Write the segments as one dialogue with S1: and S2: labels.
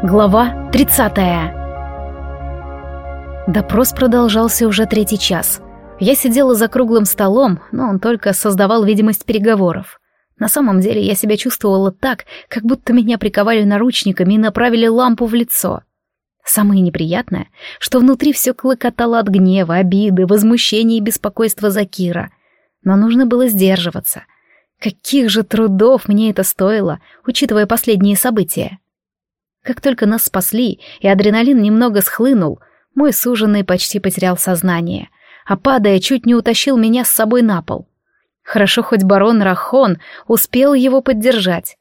S1: Глава 30 Допрос продолжался уже третий час. Я сидела за круглым столом, но он только создавал видимость переговоров. На самом деле я себя чувствовала так, как будто меня приковали наручниками и направили лампу в лицо. Самое неприятное, что внутри все клокотало от гнева, обиды, возмущения и беспокойства за Кира. Но нужно было сдерживаться. Каких же трудов мне это стоило, учитывая последние события. Как только нас спасли, и адреналин немного схлынул, мой суженый почти потерял сознание, а падая, чуть не утащил меня с собой на пол. Хорошо, хоть барон Рахон успел его поддержать.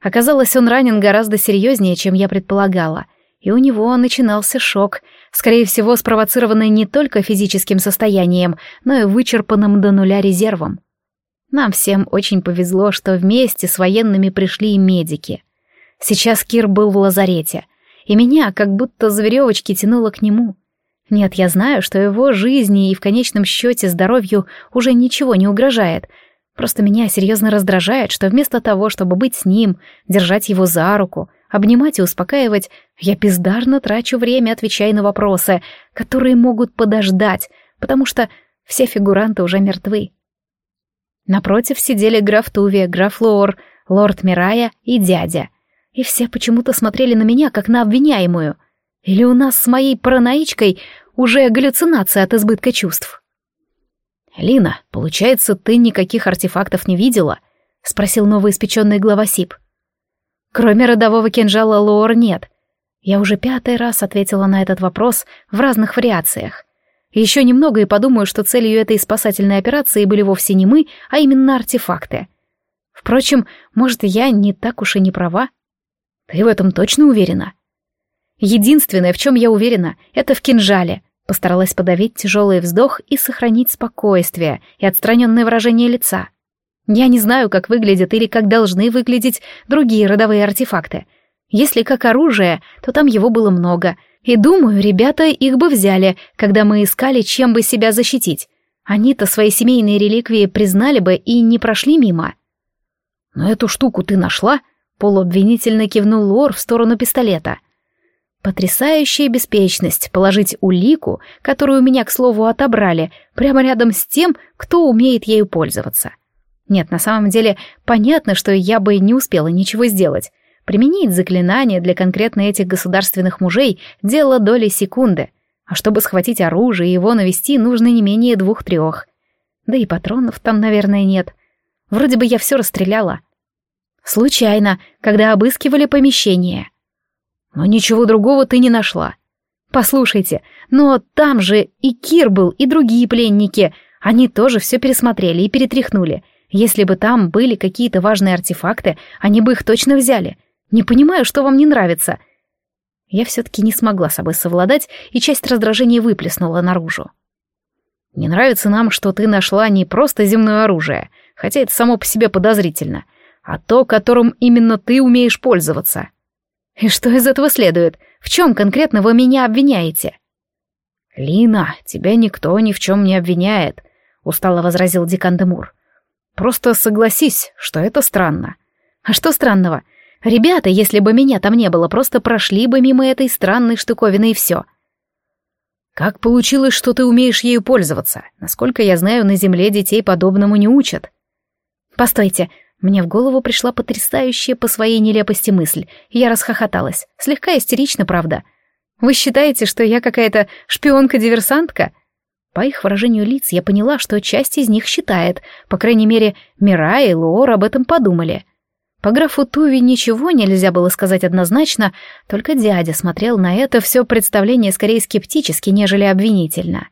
S1: Оказалось, он ранен гораздо серьезнее, чем я предполагала, и у него начинался шок, скорее всего, спровоцированный не только физическим состоянием, но и вычерпанным до нуля резервом. Нам всем очень повезло, что вместе с военными пришли и медики. Сейчас Кир был в лазарете, и меня как будто за веревочки тянуло к нему. Нет, я знаю, что его жизни и в конечном счете здоровью уже ничего не угрожает. Просто меня серьезно раздражает, что вместо того, чтобы быть с ним, держать его за руку, обнимать и успокаивать, я бездарно трачу время, отвечая на вопросы, которые могут подождать, потому что все фигуранты уже мертвы. Напротив сидели граф Туви, граф Лоор, лорд Мирая и дядя — и все почему-то смотрели на меня, как на обвиняемую. Или у нас с моей параноичкой уже галлюцинация от избытка чувств? «Лина, получается, ты никаких артефактов не видела?» — спросил новоиспеченный глава СИП. «Кроме родового кинжала Лоор нет». Я уже пятый раз ответила на этот вопрос в разных вариациях. Еще немного и подумаю, что целью этой спасательной операции были вовсе не мы, а именно артефакты. Впрочем, может, я не так уж и не права. Ты в этом точно уверена? Единственное, в чем я уверена, это в кинжале. Постаралась подавить тяжелый вздох и сохранить спокойствие и отстраненное выражение лица. Я не знаю, как выглядят или как должны выглядеть другие родовые артефакты. Если как оружие, то там его было много. И думаю, ребята их бы взяли, когда мы искали, чем бы себя защитить. Они-то свои семейные реликвии признали бы и не прошли мимо. «Но эту штуку ты нашла?» Полуобвинительно кивнул Лор в сторону пистолета. Потрясающая беспечность положить улику, которую у меня, к слову, отобрали, прямо рядом с тем, кто умеет ею пользоваться. Нет, на самом деле, понятно, что я бы не успела ничего сделать. Применить заклинание для конкретно этих государственных мужей — дело доли секунды. А чтобы схватить оружие и его навести, нужно не менее двух-трех. Да и патронов там, наверное, нет. Вроде бы я все расстреляла. Случайно, когда обыскивали помещение. Но ничего другого ты не нашла. Послушайте, но там же и Кир был, и другие пленники. Они тоже все пересмотрели и перетряхнули. Если бы там были какие-то важные артефакты, они бы их точно взяли. Не понимаю, что вам не нравится. Я все-таки не смогла собой совладать, и часть раздражения выплеснула наружу. Не нравится нам, что ты нашла не просто земное оружие, хотя это само по себе подозрительно — а то, которым именно ты умеешь пользоваться. И что из этого следует? В чем конкретно вы меня обвиняете? Лина, тебя никто ни в чем не обвиняет, устало возразил Дикан Демур. Просто согласись, что это странно. А что странного? Ребята, если бы меня там не было, просто прошли бы мимо этой странной штуковины и все. Как получилось, что ты умеешь ею пользоваться? Насколько я знаю, на Земле детей подобному не учат. Постойте, мне в голову пришла потрясающая по своей нелепости мысль, я расхохоталась. Слегка истерично, правда. «Вы считаете, что я какая-то шпионка-диверсантка?» По их выражению лиц я поняла, что часть из них считает, по крайней мере, Мира и Лор об этом подумали. По графу Туви ничего нельзя было сказать однозначно, только дядя смотрел на это все представление скорее скептически, нежели обвинительно.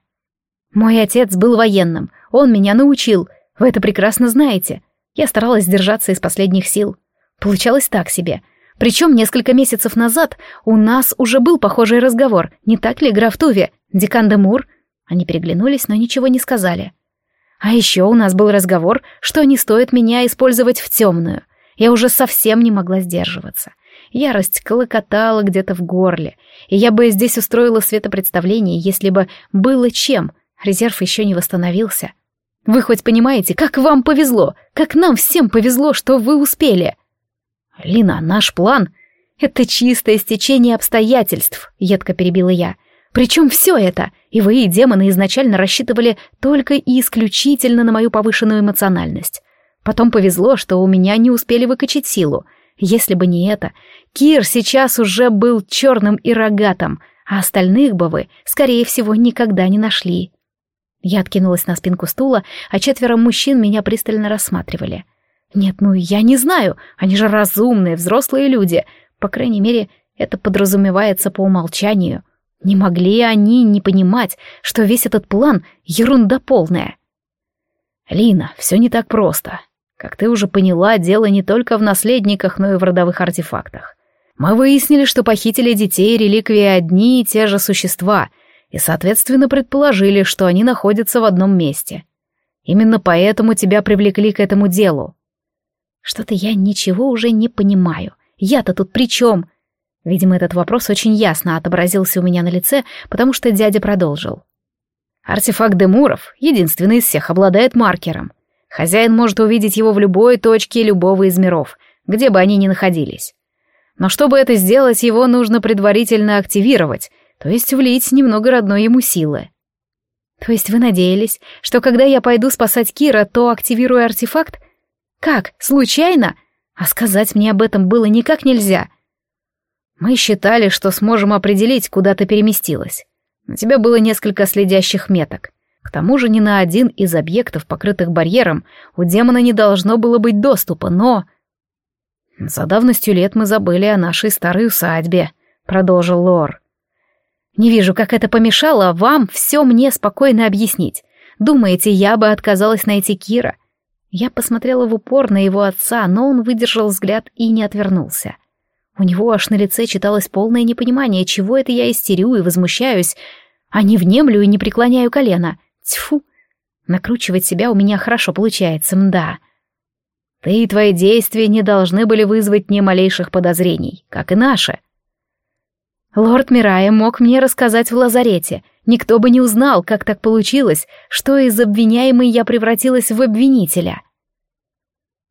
S1: «Мой отец был военным, он меня научил, вы это прекрасно знаете. Я старалась держаться из последних сил. Получалось так себе. Причем несколько месяцев назад у нас уже был похожий разговор, не так ли, граф Туви, декан де Мур? Они переглянулись, но ничего не сказали. А еще у нас был разговор, что не стоит меня использовать в темную. Я уже совсем не могла сдерживаться. Ярость колокотала где-то в горле, и я бы здесь устроила светопредставление, если бы было чем. Резерв еще не восстановился. Вы хоть понимаете, как вам повезло, как нам всем повезло, что вы успели. Лина, наш план... «Это чистое стечение обстоятельств», — едко перебила я. «Причем все это, и вы, и демоны, изначально рассчитывали только и исключительно на мою повышенную эмоциональность. Потом повезло, что у меня не успели выкачать силу. Если бы не это, Кир сейчас уже был черным и рогатым, а остальных бы вы, скорее всего, никогда не нашли». Я откинулась на спинку стула, а четверо мужчин меня пристально рассматривали. «Нет, ну я не знаю, они же разумные, взрослые люди», по крайней мере, это подразумевается по умолчанию. Не могли они не понимать, что весь этот план — ерунда полная. Лина, все не так просто. Как ты уже поняла, дело не только в наследниках, но и в родовых артефактах. Мы выяснили, что похитили детей реликвии одни и те же существа, и, соответственно, предположили, что они находятся в одном месте. Именно поэтому тебя привлекли к этому делу. Что-то я ничего уже не понимаю — я-то тут при чем? Видимо, этот вопрос очень ясно отобразился у меня на лице, потому что дядя продолжил. Артефакт Демуров, единственный из всех, обладает маркером. Хозяин может увидеть его в любой точке любого из миров, где бы они ни находились. Но чтобы это сделать, его нужно предварительно активировать, то есть влить немного родной ему силы. То есть вы надеялись, что когда я пойду спасать Кира, то активирую артефакт? Как, случайно? А сказать мне об этом было никак нельзя. Мы считали, что сможем определить, куда ты переместилась. У тебя было несколько следящих меток. К тому же ни на один из объектов, покрытых барьером, у демона не должно было быть доступа, но... «За давностью лет мы забыли о нашей старой усадьбе», — продолжил Лор. «Не вижу, как это помешало вам все мне спокойно объяснить. Думаете, я бы отказалась найти Кира? Я посмотрела в упор на его отца, но он выдержал взгляд и не отвернулся. У него аж на лице читалось полное непонимание, чего это я истерю и возмущаюсь, а не внемлю и не преклоняю колено. Тьфу! Накручивать себя у меня хорошо получается, мда. Ты и твои действия не должны были вызвать ни малейших подозрений, как и наши. Лорд Мирая мог мне рассказать в лазарете. Никто бы не узнал, как так получилось, что из обвиняемой я превратилась в обвинителя.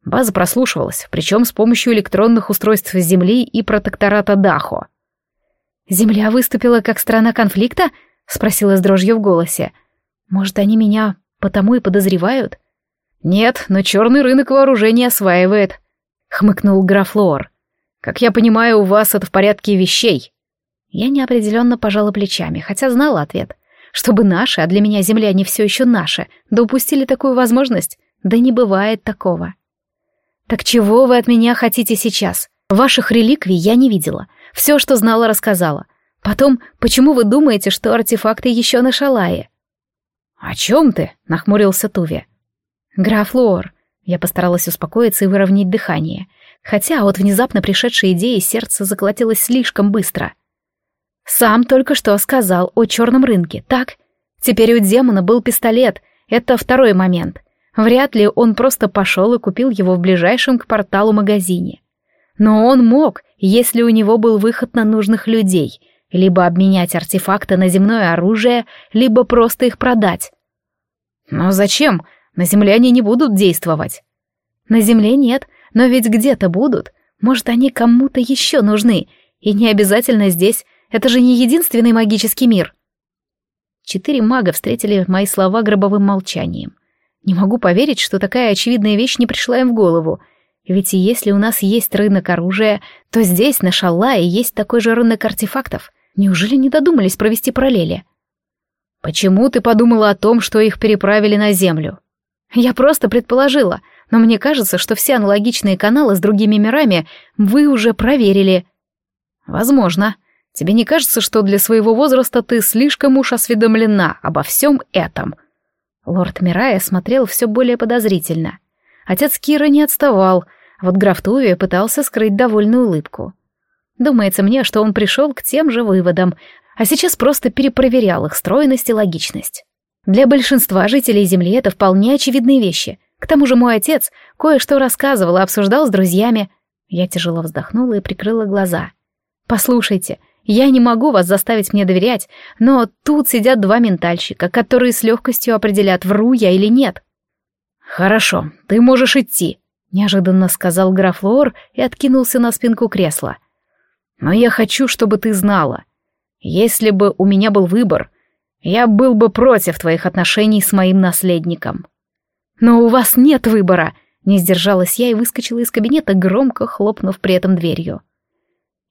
S1: База прослушивалась, причем с помощью электронных устройств Земли и протектората Дахо. «Земля выступила как страна конфликта?» — спросила с дрожью в голосе. «Может, они меня потому и подозревают?» «Нет, но черный рынок вооружений осваивает», — хмыкнул граф Лор. «Как я понимаю, у вас это в порядке вещей». Я неопределенно пожала плечами, хотя знала ответ. Чтобы наши, а для меня земля не все еще наши, да упустили такую возможность? Да не бывает такого. Так чего вы от меня хотите сейчас? Ваших реликвий я не видела. Все, что знала, рассказала. Потом, почему вы думаете, что артефакты еще на шалае? «О чем ты?» — нахмурился Туви. «Граф Лор». Я постаралась успокоиться и выровнять дыхание. Хотя от внезапно пришедшей идеи сердце заколотилось слишком быстро — сам только что сказал о черном рынке, так? Теперь у демона был пистолет. Это второй момент. Вряд ли он просто пошел и купил его в ближайшем к порталу магазине. Но он мог, если у него был выход на нужных людей, либо обменять артефакты на земное оружие, либо просто их продать. Но зачем? На земле они не будут действовать. На земле нет, но ведь где-то будут. Может, они кому-то еще нужны, и не обязательно здесь, это же не единственный магический мир. Четыре мага встретили мои слова гробовым молчанием. Не могу поверить, что такая очевидная вещь не пришла им в голову. Ведь если у нас есть рынок оружия, то здесь, на Шаллае, есть такой же рынок артефактов. Неужели не додумались провести параллели? Почему ты подумала о том, что их переправили на Землю? Я просто предположила, но мне кажется, что все аналогичные каналы с другими мирами вы уже проверили. Возможно. Тебе не кажется, что для своего возраста ты слишком уж осведомлена обо всем этом?» Лорд Мирая смотрел все более подозрительно. Отец Кира не отставал, а вот граф Туви пытался скрыть довольную улыбку. Думается мне, что он пришел к тем же выводам, а сейчас просто перепроверял их стройность и логичность. Для большинства жителей Земли это вполне очевидные вещи. К тому же мой отец кое-что рассказывал и обсуждал с друзьями. Я тяжело вздохнула и прикрыла глаза. «Послушайте, я не могу вас заставить мне доверять, но тут сидят два ментальщика, которые с легкостью определят, вру я или нет. Хорошо, ты можешь идти, неожиданно сказал граф Лоор и откинулся на спинку кресла. Но я хочу, чтобы ты знала. Если бы у меня был выбор, я был бы против твоих отношений с моим наследником. Но у вас нет выбора, не сдержалась я и выскочила из кабинета, громко хлопнув при этом дверью.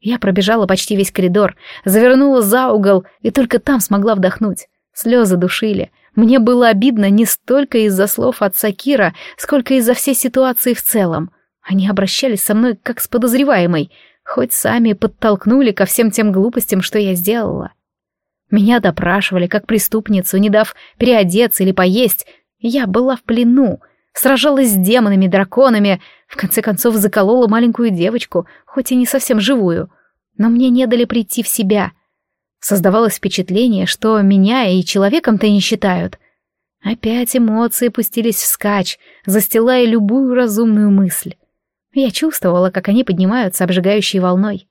S1: Я пробежала почти весь коридор, завернула за угол и только там смогла вдохнуть. Слезы душили. Мне было обидно не столько из-за слов отца Кира, сколько из-за всей ситуации в целом. Они обращались со мной как с подозреваемой, хоть сами подтолкнули ко всем тем глупостям, что я сделала. Меня допрашивали как преступницу, не дав переодеться или поесть. Я была в плену, сражалась с демонами, драконами, в конце концов заколола маленькую девочку, хоть и не совсем живую. Но мне не дали прийти в себя. Создавалось впечатление, что меня и человеком-то не считают. Опять эмоции пустились вскачь, застилая любую разумную мысль. Я чувствовала, как они поднимаются обжигающей волной.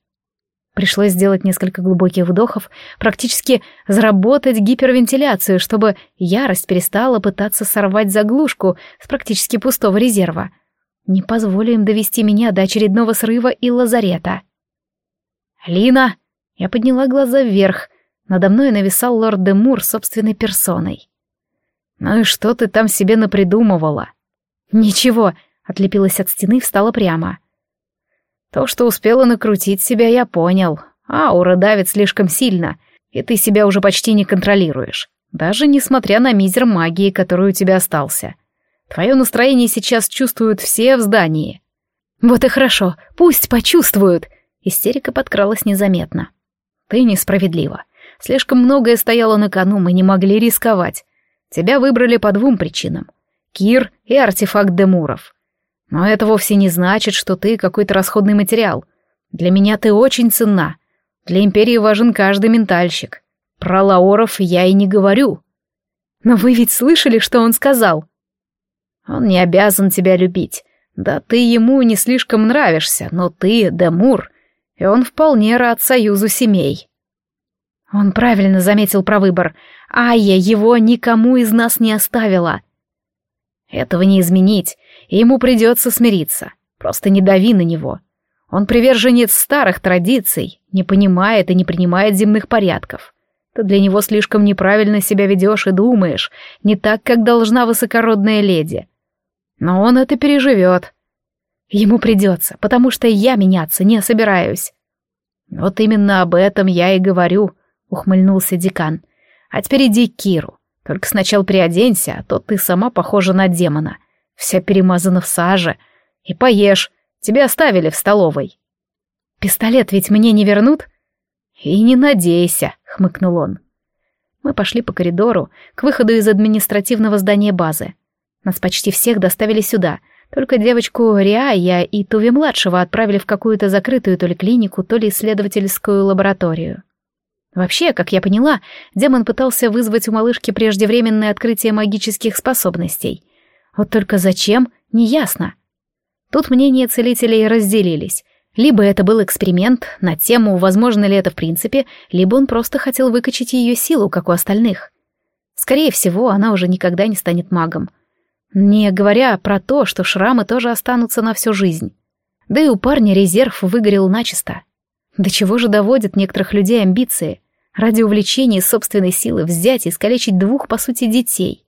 S1: Пришлось сделать несколько глубоких вдохов, практически заработать гипервентиляцию, чтобы ярость перестала пытаться сорвать заглушку с практически пустого резерва. Не позволю им довести меня до очередного срыва и лазарета. «Лина!» Я подняла глаза вверх. Надо мной нависал лорд де Мур собственной персоной. «Ну и что ты там себе напридумывала?» «Ничего», — отлепилась от стены и встала прямо. То, что успела накрутить себя, я понял. Аура давит слишком сильно, и ты себя уже почти не контролируешь. Даже несмотря на мизер магии, который у тебя остался. Твое настроение сейчас чувствуют все в здании. Вот и хорошо, пусть почувствуют. Истерика подкралась незаметно. Ты несправедлива. Слишком многое стояло на кону, мы не могли рисковать. Тебя выбрали по двум причинам. Кир и артефакт Демуров. Но это вовсе не значит, что ты какой-то расходный материал. Для меня ты очень ценна. Для Империи важен каждый ментальщик. Про Лаоров я и не говорю. Но вы ведь слышали, что он сказал? Он не обязан тебя любить. Да ты ему не слишком нравишься, но ты Демур, и он вполне рад союзу семей. Он правильно заметил про выбор. Айя его никому из нас не оставила. Этого не изменить, и ему придется смириться. Просто не дави на него. Он приверженец старых традиций, не понимает и не принимает земных порядков. Ты для него слишком неправильно себя ведешь и думаешь, не так, как должна высокородная леди. Но он это переживет. Ему придется, потому что я меняться не собираюсь. Вот именно об этом я и говорю, ухмыльнулся декан. А теперь иди к Киру. Только сначала приоденься, а то ты сама похожа на демона. Вся перемазана в саже. И поешь. Тебя оставили в столовой. Пистолет ведь мне не вернут? И не надейся, хмыкнул он. Мы пошли по коридору к выходу из административного здания базы. Нас почти всех доставили сюда. Только девочку Риая и Туви-младшего отправили в какую-то закрытую то ли клинику, то ли исследовательскую лабораторию. Вообще, как я поняла, демон пытался вызвать у малышки преждевременное открытие магических способностей. Вот только зачем, неясно. Тут мнения целителей разделились. Либо это был эксперимент на тему, возможно ли это в принципе, либо он просто хотел выкачать ее силу, как у остальных. Скорее всего, она уже никогда не станет магом. Не говоря про то, что шрамы тоже останутся на всю жизнь. Да и у парня резерв выгорел начисто. До чего же доводят некоторых людей амбиции? Ради увлечения собственной силы взять и искалечить двух, по сути, детей.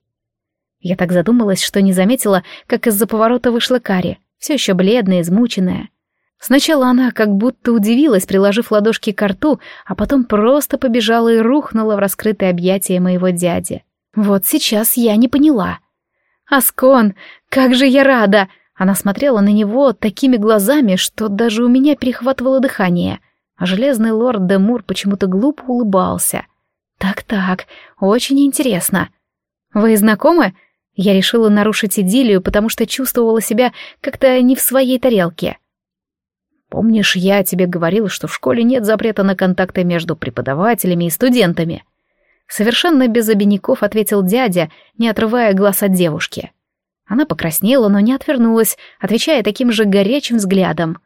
S1: Я так задумалась, что не заметила, как из-за поворота вышла Кари, все еще бледная, измученная. Сначала она как будто удивилась, приложив ладошки к рту, а потом просто побежала и рухнула в раскрытое объятие моего дяди. Вот сейчас я не поняла. «Аскон, как же я рада!» Она смотрела на него такими глазами, что даже у меня перехватывало дыхание — а железный лорд Демур почему-то глупо улыбался. «Так-так, очень интересно. Вы знакомы?» Я решила нарушить идиллию, потому что чувствовала себя как-то не в своей тарелке. «Помнишь, я тебе говорил, что в школе нет запрета на контакты между преподавателями и студентами?» Совершенно без обиняков ответил дядя, не отрывая глаз от девушки. Она покраснела, но не отвернулась, отвечая таким же горячим взглядом.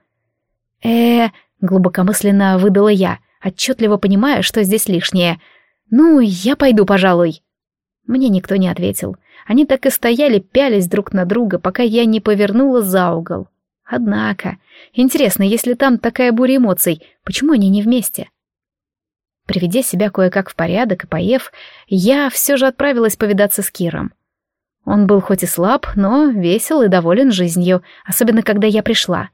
S1: э Глубокомысленно выдала я, отчетливо понимая, что здесь лишнее. «Ну, я пойду, пожалуй». Мне никто не ответил. Они так и стояли, пялись друг на друга, пока я не повернула за угол. Однако, интересно, если там такая буря эмоций, почему они не вместе? Приведя себя кое-как в порядок и поев, я все же отправилась повидаться с Киром. Он был хоть и слаб, но весел и доволен жизнью, особенно когда я пришла.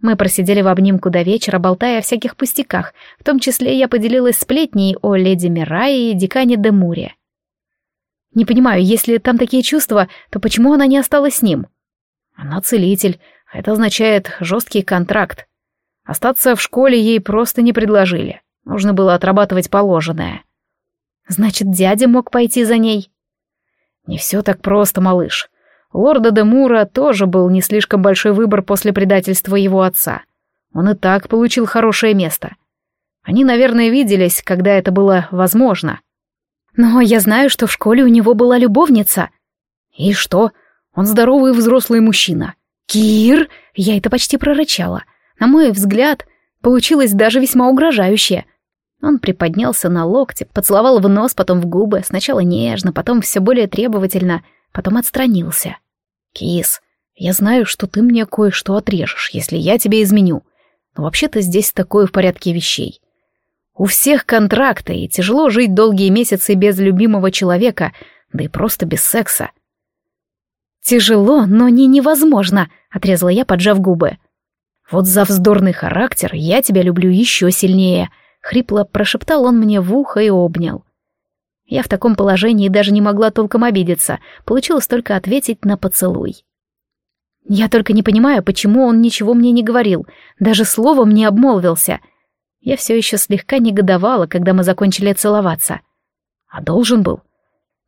S1: Мы просидели в обнимку до вечера, болтая о всяких пустяках, в том числе я поделилась сплетней о леди Мирае и декане де Муре. Не понимаю, если там такие чувства, то почему она не осталась с ним? Она целитель, это означает жесткий контракт. Остаться в школе ей просто не предложили. Нужно было отрабатывать положенное. Значит, дядя мог пойти за ней? Не все так просто, малыш. Лорда де Мура тоже был не слишком большой выбор после предательства его отца. Он и так получил хорошее место. Они, наверное, виделись, когда это было возможно. Но я знаю, что в школе у него была любовница. И что? Он здоровый взрослый мужчина. Кир! Я это почти прорычала. На мой взгляд, получилось даже весьма угрожающе. Он приподнялся на локте, поцеловал в нос, потом в губы, сначала нежно, потом все более требовательно, потом отстранился. «Кис, я знаю, что ты мне кое-что отрежешь, если я тебе изменю. Но вообще-то здесь такое в порядке вещей. У всех контракты, и тяжело жить долгие месяцы без любимого человека, да и просто без секса». «Тяжело, но не невозможно», — отрезала я, поджав губы. «Вот за вздорный характер я тебя люблю еще сильнее», — хрипло прошептал он мне в ухо и обнял. Я в таком положении даже не могла толком обидеться, получилось только ответить на поцелуй. Я только не понимаю, почему он ничего мне не говорил, даже словом не обмолвился. Я все еще слегка негодовала, когда мы закончили целоваться. А должен был.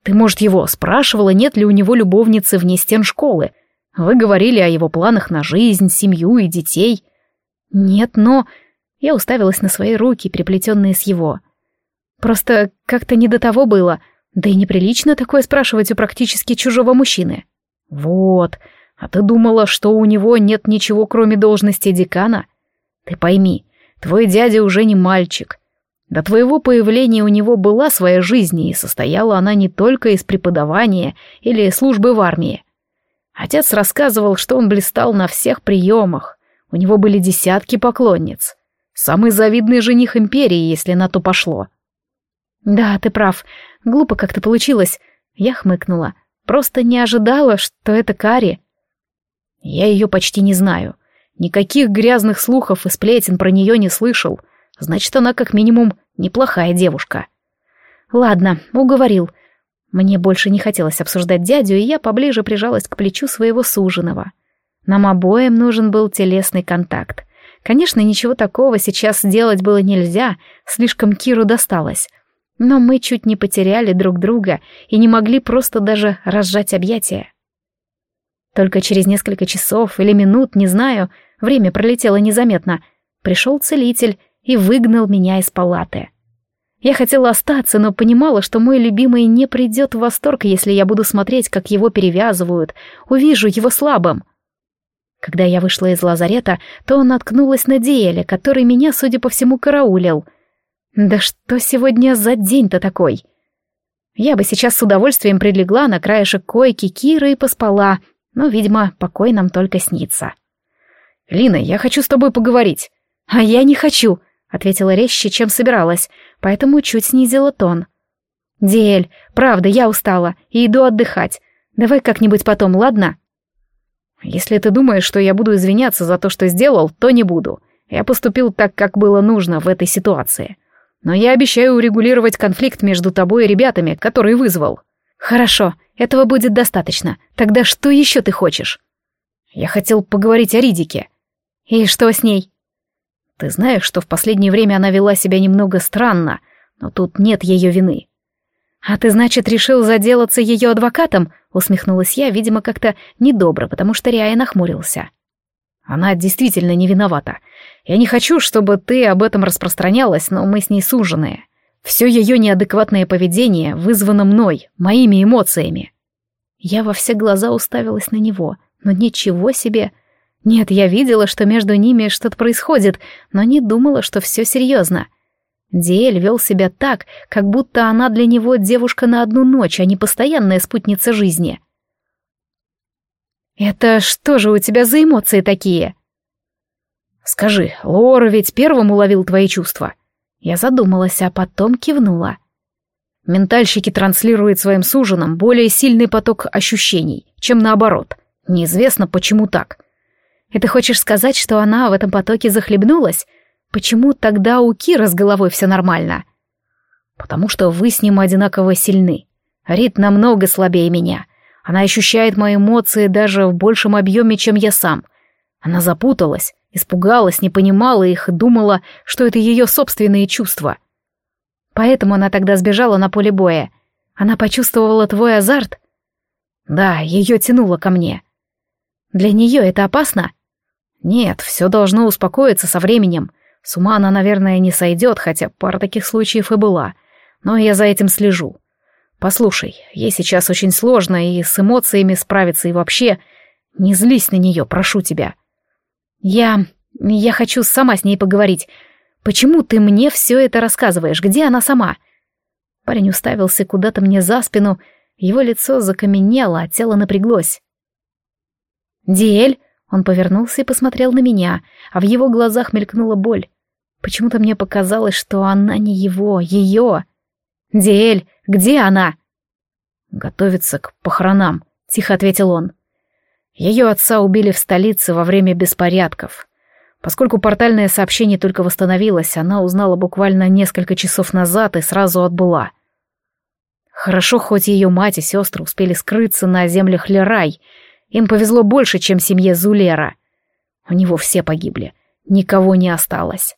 S1: Ты, может, его спрашивала, нет ли у него любовницы вне стен школы? Вы говорили о его планах на жизнь, семью и детей. Нет, но... Я уставилась на свои руки, приплетенные с его. Просто как-то не до того было. Да и неприлично такое спрашивать у практически чужого мужчины. Вот. А ты думала, что у него нет ничего, кроме должности декана? Ты пойми, твой дядя уже не мальчик. До твоего появления у него была своя жизнь, и состояла она не только из преподавания или службы в армии. Отец рассказывал, что он блистал на всех приемах. У него были десятки поклонниц. Самый завидный жених империи, если на то пошло. «Да, ты прав. Глупо как-то получилось». Я хмыкнула. «Просто не ожидала, что это Кари». «Я ее почти не знаю. Никаких грязных слухов и сплетен про нее не слышал. Значит, она как минимум неплохая девушка». «Ладно, уговорил». Мне больше не хотелось обсуждать дядю, и я поближе прижалась к плечу своего суженого. Нам обоим нужен был телесный контакт. Конечно, ничего такого сейчас сделать было нельзя, слишком Киру досталось. Но мы чуть не потеряли друг друга и не могли просто даже разжать объятия. Только через несколько часов или минут, не знаю, время пролетело незаметно, пришел целитель и выгнал меня из палаты. Я хотела остаться, но понимала, что мой любимый не придет в восторг, если я буду смотреть, как его перевязывают, увижу его слабым. Когда я вышла из лазарета, то наткнулась на Диэля, который меня, судя по всему, караулил — да что сегодня за день-то такой? Я бы сейчас с удовольствием прилегла на краешек койки Киры и поспала, но, видимо, покой нам только снится. «Лина, я хочу с тобой поговорить». «А я не хочу», — ответила резче, чем собиралась, поэтому чуть снизила тон. «Диэль, правда, я устала и иду отдыхать. Давай как-нибудь потом, ладно?» «Если ты думаешь, что я буду извиняться за то, что сделал, то не буду. Я поступил так, как было нужно в этой ситуации. Но я обещаю урегулировать конфликт между тобой и ребятами, который вызвал. Хорошо, этого будет достаточно. Тогда что еще ты хочешь? Я хотел поговорить о Ридике. И что с ней? Ты знаешь, что в последнее время она вела себя немного странно, но тут нет ее вины. А ты, значит, решил заделаться ее адвокатом? Усмехнулась я, видимо, как-то недобро, потому что Риая нахмурился. Она действительно не виновата. Я не хочу, чтобы ты об этом распространялась, но мы с ней суженые. Все ее неадекватное поведение вызвано мной, моими эмоциями. Я во все глаза уставилась на него, но ничего себе. Нет, я видела, что между ними что-то происходит, но не думала, что все серьезно. Диэль вел себя так, как будто она для него девушка на одну ночь, а не постоянная спутница жизни. «Это что же у тебя за эмоции такие?»
S2: «Скажи, Лора ведь первым уловил твои чувства?»
S1: Я задумалась, а потом кивнула.
S2: Ментальщики транслируют своим суженам более сильный поток ощущений, чем наоборот. Неизвестно, почему так.
S1: И ты хочешь сказать, что она в этом потоке захлебнулась? Почему тогда у Кира с головой все нормально?
S2: Потому что вы с ним одинаково сильны. Рит намного слабее меня. Она ощущает мои эмоции даже в большем объеме, чем я сам. Она запуталась, испугалась, не понимала их, думала, что это ее собственные чувства.
S1: Поэтому она тогда сбежала на поле боя. Она почувствовала твой азарт?
S2: Да, ее тянуло ко мне.
S1: Для нее это опасно?
S2: Нет, все должно успокоиться со временем. С ума она, наверное, не сойдет, хотя пара таких случаев и была. Но я за этим слежу. Послушай, ей сейчас очень сложно и с эмоциями справиться, и вообще... Не злись на нее, прошу тебя.
S1: Я... я хочу сама с ней поговорить. Почему ты мне все это рассказываешь? Где она сама?» Парень уставился куда-то мне за спину, его лицо закаменело, а тело напряглось. «Диэль?» Он повернулся и посмотрел на меня, а в его глазах мелькнула боль. Почему-то мне показалось, что она не его, ее. «Диэль, где она?»
S2: «Готовится к похоронам», — тихо ответил он. Ее отца убили в столице во время беспорядков. Поскольку портальное сообщение только восстановилось, она узнала буквально несколько часов назад и сразу отбыла. Хорошо, хоть ее мать и сестры успели скрыться на землях Лерай. Им повезло больше, чем семье Зулера. У него все погибли, никого не осталось.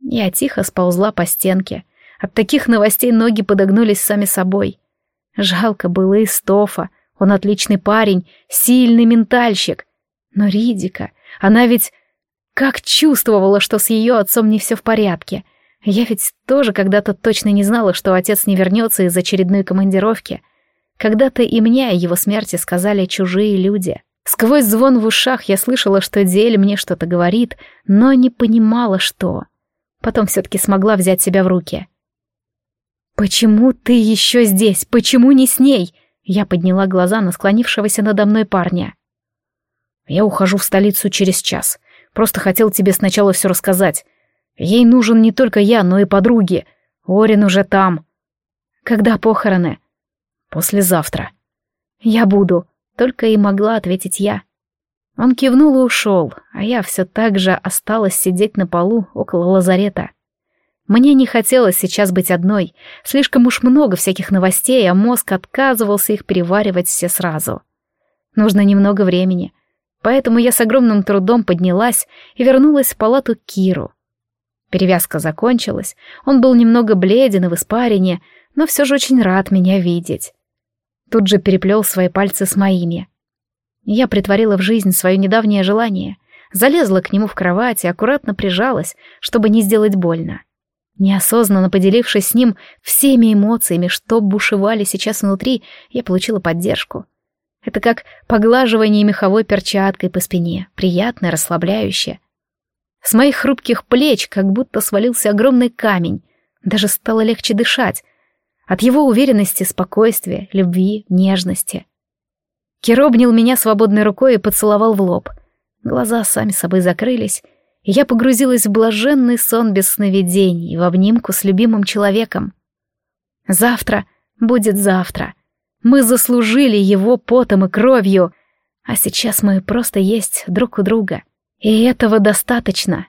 S1: Я тихо сползла по стенке. От таких новостей ноги подогнулись сами собой. Жалко было и Стофа. Он отличный парень, сильный ментальщик. Но Ридика, она ведь как чувствовала, что с ее отцом не все в порядке. Я ведь тоже когда-то точно не знала, что отец не вернется из очередной командировки. Когда-то и мне о его смерти сказали чужие люди. Сквозь звон в ушах я слышала, что Диэль мне что-то говорит, но не понимала, что. Потом все-таки смогла взять себя в руки. «Почему ты еще здесь? Почему не с ней?» Я подняла глаза на склонившегося надо мной парня.
S2: «Я ухожу в столицу через час. Просто хотел тебе сначала все рассказать. Ей нужен не только я, но и подруги. Орин уже там.
S1: Когда похороны?
S2: Послезавтра.
S1: Я буду, только и могла ответить я. Он кивнул и ушел, а я все так же осталась сидеть на полу около лазарета. Мне не хотелось сейчас быть одной, слишком уж много всяких новостей, а мозг отказывался их переваривать все сразу. Нужно немного времени, поэтому я с огромным трудом поднялась и вернулась в палату Киру. Перевязка закончилась, он был немного бледен и в испарине, но все же очень рад меня видеть. Тут же переплел свои пальцы с моими. Я притворила в жизнь свое недавнее желание, залезла к нему в кровать и аккуратно прижалась, чтобы не сделать больно. Неосознанно поделившись с ним всеми эмоциями, что бушевали сейчас внутри, я получила поддержку — это как поглаживание меховой перчаткой по спине, приятное, расслабляющее. С моих хрупких плеч как будто свалился огромный камень, даже стало легче дышать. От его уверенности, спокойствия, любви, нежности. Кир обнял меня свободной рукой и поцеловал в лоб. Глаза сами собой закрылись, и я погрузилась в блаженный сон без сновидений, в обнимку с любимым человеком. Завтра будет завтра. Мы заслужили его потом и кровью, а сейчас мы просто есть друг у друга. И этого достаточно.